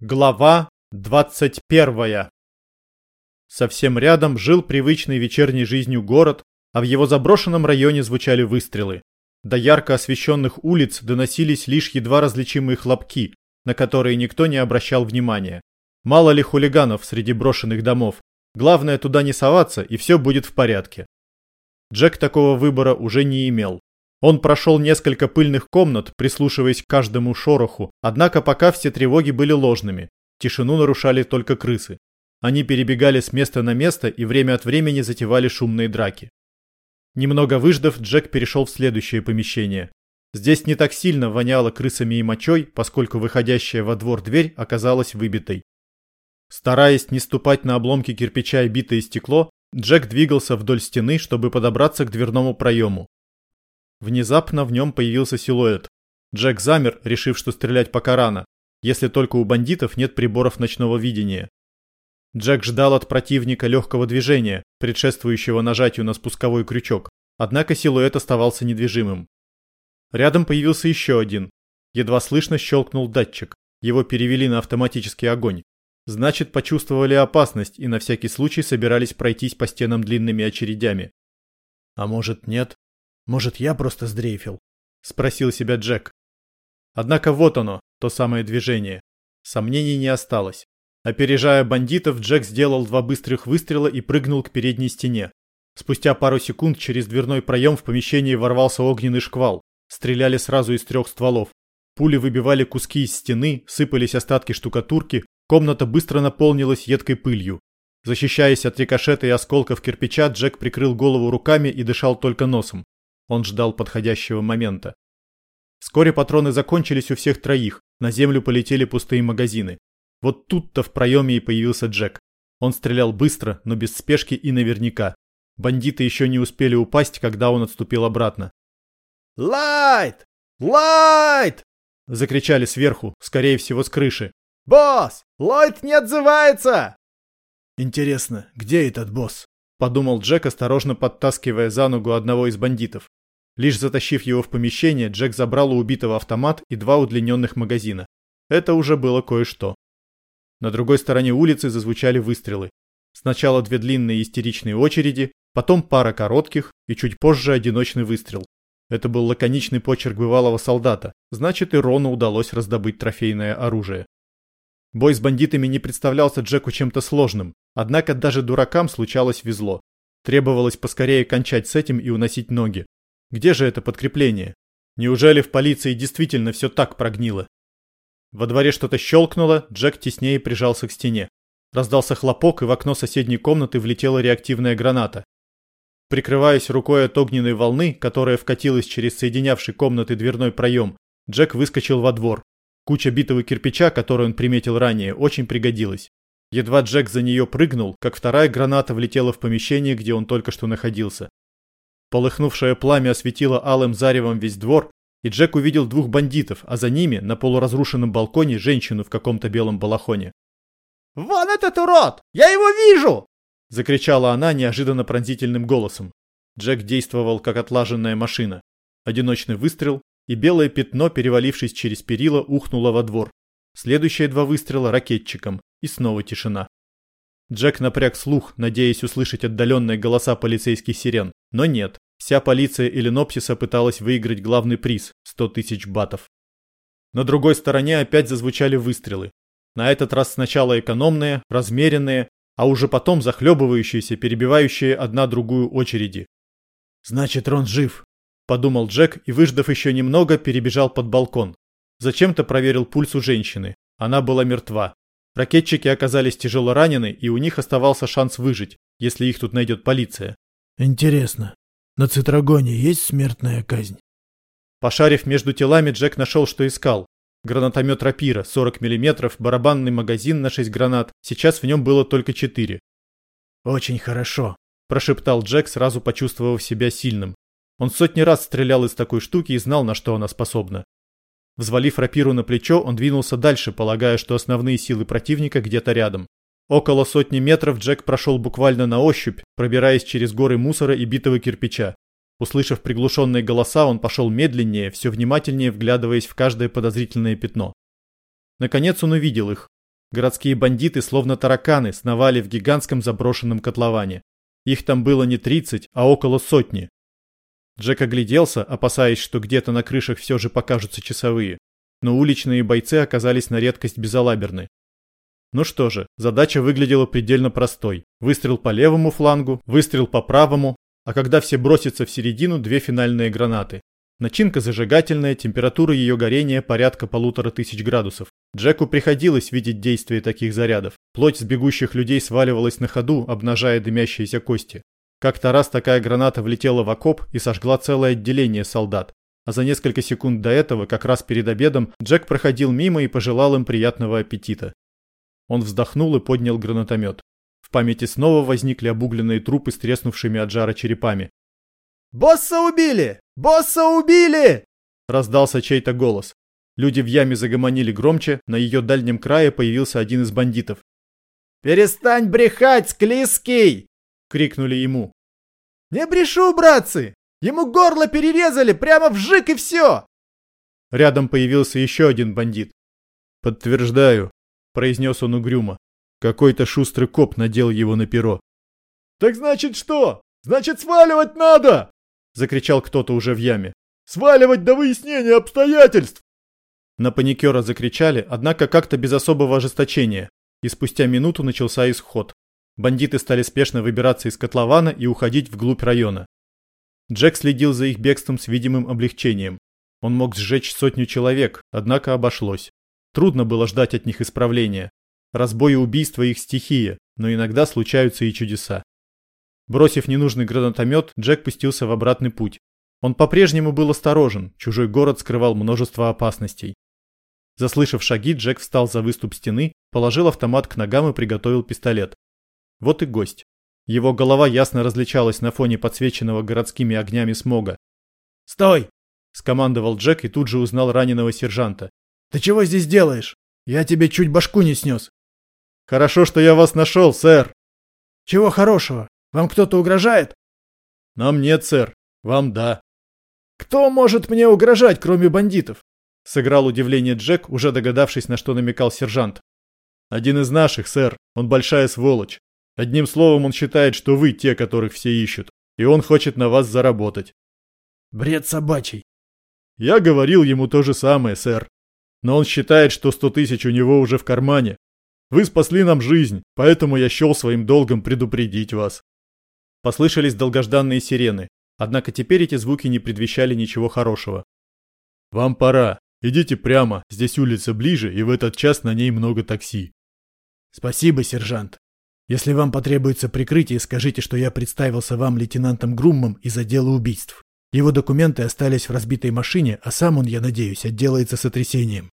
Глава 21 Совсем рядом жил привычной вечерней жизнью город, а в его заброшенном районе звучали выстрелы. До ярко освещенных улиц доносились лишь едва различимые хлопки, на которые никто не обращал внимания. Мало ли хулиганов среди брошенных домов. Главное туда не соваться, и все будет в порядке. Джек такого выбора уже не имел. Он прошел несколько пыльных комнат, прислушиваясь к каждому шороху, однако пока все тревоги были ложными. Тишину нарушали только крысы. Они перебегали с места на место и время от времени затевали шумные драки. Немного выждав, Джек перешел в следующее помещение. Здесь не так сильно воняло крысами и мочой, поскольку выходящая во двор дверь оказалась выбитой. Стараясь не ступать на обломки кирпича и битое стекло, Джек двигался вдоль стены, чтобы подобраться к дверному проему. Внезапно в нем появился силуэт. Джек замер, решив, что стрелять пока рано, если только у бандитов нет приборов ночного видения. Джек ждал от противника легкого движения, предшествующего нажатию на спусковой крючок, однако силуэт оставался недвижимым. Рядом появился еще один. Едва слышно щелкнул датчик. Его перевели на автоматический огонь. Значит, почувствовали опасность и на всякий случай собирались пройтись по стенам длинными очередями. А может, нет? Может, я просто сдрейфил? Спросил себя Джек. Однако вот оно, то самое движение. Сомнений не осталось. Опережая бандитов, Джек сделал два быстрых выстрела и прыгнул к передней стене. Спустя пару секунд через дверной проем в помещении ворвался огненный шквал. Стреляли сразу из трех стволов. Пули выбивали куски из стены, сыпались остатки штукатурки, Комната быстро наполнилась едкой пылью. Защищаясь от рикошета и осколков кирпича, Джек прикрыл голову руками и дышал только носом. Он ждал подходящего момента. Вскоре патроны закончились у всех троих, на землю полетели пустые магазины. Вот тут-то в проеме и появился Джек. Он стрелял быстро, но без спешки и наверняка. Бандиты еще не успели упасть, когда он отступил обратно. «Лайт! Лайт!» – закричали сверху, скорее всего с крыши. «Босс! Ллойд не отзывается!» «Интересно, где этот босс?» – подумал Джек, осторожно подтаскивая за ногу одного из бандитов. Лишь затащив его в помещение, Джек забрал у убитого автомат и два удлиненных магазина. Это уже было кое-что. На другой стороне улицы зазвучали выстрелы. Сначала две длинные истеричные очереди, потом пара коротких и чуть позже одиночный выстрел. Это был лаконичный почерк бывалого солдата, значит и Рону удалось раздобыть трофейное оружие. Бой с бандитами не представлялся Джеку чем-то сложным, однако даже дуракам случалось везло. Требовалось поскорее кончать с этим и уносить ноги. Где же это подкрепление? Неужели в полиции действительно все так прогнило? Во дворе что-то щелкнуло, Джек теснее прижался к стене. Раздался хлопок, и в окно соседней комнаты влетела реактивная граната. Прикрываясь рукой от огненной волны, которая вкатилась через соединявший комнаты дверной проем, Джек выскочил во двор. Куча битого кирпича, которую он приметил ранее, очень пригодилась. Едва Джек за нее прыгнул, как вторая граната влетела в помещение, где он только что находился. Полыхнувшее пламя осветило алым заревом весь двор, и Джек увидел двух бандитов, а за ними, на полуразрушенном балконе, женщину в каком-то белом балахоне. «Вон этот урод! Я его вижу!» – закричала она неожиданно пронзительным голосом. Джек действовал как отлаженная машина. Одиночный выстрел, и белое пятно, перевалившись через перила, ухнуло во двор. Следующие два выстрела ракетчиком, и снова тишина. Джек напряг слух, надеясь услышать отдаленные голоса полицейских сирен, но нет. Вся полиция Иллинопсиса пыталась выиграть главный приз – 100 тысяч батов. На другой стороне опять зазвучали выстрелы. На этот раз сначала экономные, размеренные, а уже потом захлебывающиеся, перебивающие одна другую очереди. «Значит, Рон жив», Подумал Джек и, выждав еще немного, перебежал под балкон. Зачем-то проверил пульс у женщины. Она была мертва. Ракетчики оказались тяжело ранены, и у них оставался шанс выжить, если их тут найдет полиция. Интересно, на Цитрагоне есть смертная казнь? Пошарив между телами, Джек нашел, что искал. Гранатомет рапира, 40 мм, барабанный магазин на 6 гранат. Сейчас в нем было только 4. «Очень хорошо», – прошептал Джек, сразу почувствовав себя сильным. Он сотни раз стрелял из такой штуки и знал, на что она способна. Взвалив рапиру на плечо, он двинулся дальше, полагая, что основные силы противника где-то рядом. Около сотни метров Джек прошел буквально на ощупь, пробираясь через горы мусора и битого кирпича. Услышав приглушенные голоса, он пошел медленнее, все внимательнее вглядываясь в каждое подозрительное пятно. Наконец он увидел их. Городские бандиты, словно тараканы, сновали в гигантском заброшенном котловане. Их там было не 30, а около сотни. Джек огляделся, опасаясь, что где-то на крышах все же покажутся часовые. Но уличные бойцы оказались на редкость безалаберны. Ну что же, задача выглядела предельно простой. Выстрел по левому флангу, выстрел по правому, а когда все бросятся в середину, две финальные гранаты. Начинка зажигательная, температура ее горения порядка полутора тысяч градусов. Джеку приходилось видеть действие таких зарядов. Плоть с бегущих людей сваливалась на ходу, обнажая дымящиеся кости. Как-то раз такая граната влетела в окоп и сожгла целое отделение солдат. А за несколько секунд до этого, как раз перед обедом, Джек проходил мимо и пожелал им приятного аппетита. Он вздохнул и поднял гранатомет. В памяти снова возникли обугленные трупы с треснувшими от жара черепами. «Босса убили! Босса убили!» Раздался чей-то голос. Люди в яме загомонили громче, на ее дальнем крае появился один из бандитов. «Перестань брехать, Склизкий!» — крикнули ему. «Не брешу, братцы! Ему горло перерезали прямо в жик и все!» Рядом появился еще один бандит. «Подтверждаю», — произнес он угрюмо. Какой-то шустрый коп надел его на перо. «Так значит что? Значит сваливать надо!» — закричал кто-то уже в яме. «Сваливать до выяснения обстоятельств!» На паникера закричали, однако как-то без особого ожесточения, и спустя минуту начался исход. Бандиты стали спешно выбираться из котлована и уходить вглубь района. Джек следил за их бегством с видимым облегчением. Он мог сжечь сотню человек, однако обошлось. Трудно было ждать от них исправления. Разбой и убийство их стихия, но иногда случаются и чудеса. Бросив ненужный гранатомет, Джек пустился в обратный путь. Он по-прежнему был осторожен, чужой город скрывал множество опасностей. Заслышав шаги, Джек встал за выступ стены, положил автомат к ногам и приготовил пистолет. Вот и гость. Его голова ясно различалась на фоне подсвеченного городскими огнями смога. «Стой!» – скомандовал Джек и тут же узнал раненого сержанта. «Ты чего здесь делаешь? Я тебе чуть башку не снес». «Хорошо, что я вас нашел, сэр». «Чего хорошего? Вам кто-то угрожает?» «Нам нет, сэр. Вам да». «Кто может мне угрожать, кроме бандитов?» Сыграл удивление Джек, уже догадавшись, на что намекал сержант. «Один из наших, сэр. Он большая сволочь. Одним словом, он считает, что вы те, которых все ищут, и он хочет на вас заработать». «Бред собачий». «Я говорил ему то же самое, сэр. Но он считает, что сто тысяч у него уже в кармане. Вы спасли нам жизнь, поэтому я счел своим долгом предупредить вас». Послышались долгожданные сирены, однако теперь эти звуки не предвещали ничего хорошего. «Вам пора», Идите прямо, здесь улица ближе, и в этот час на ней много такси. Спасибо, сержант. Если вам потребуется прикрытие, скажите, что я представился вам лейтенантом Груммом из отдела убийств. Его документы остались в разбитой машине, а сам он, я надеюсь, отделается сотрясением.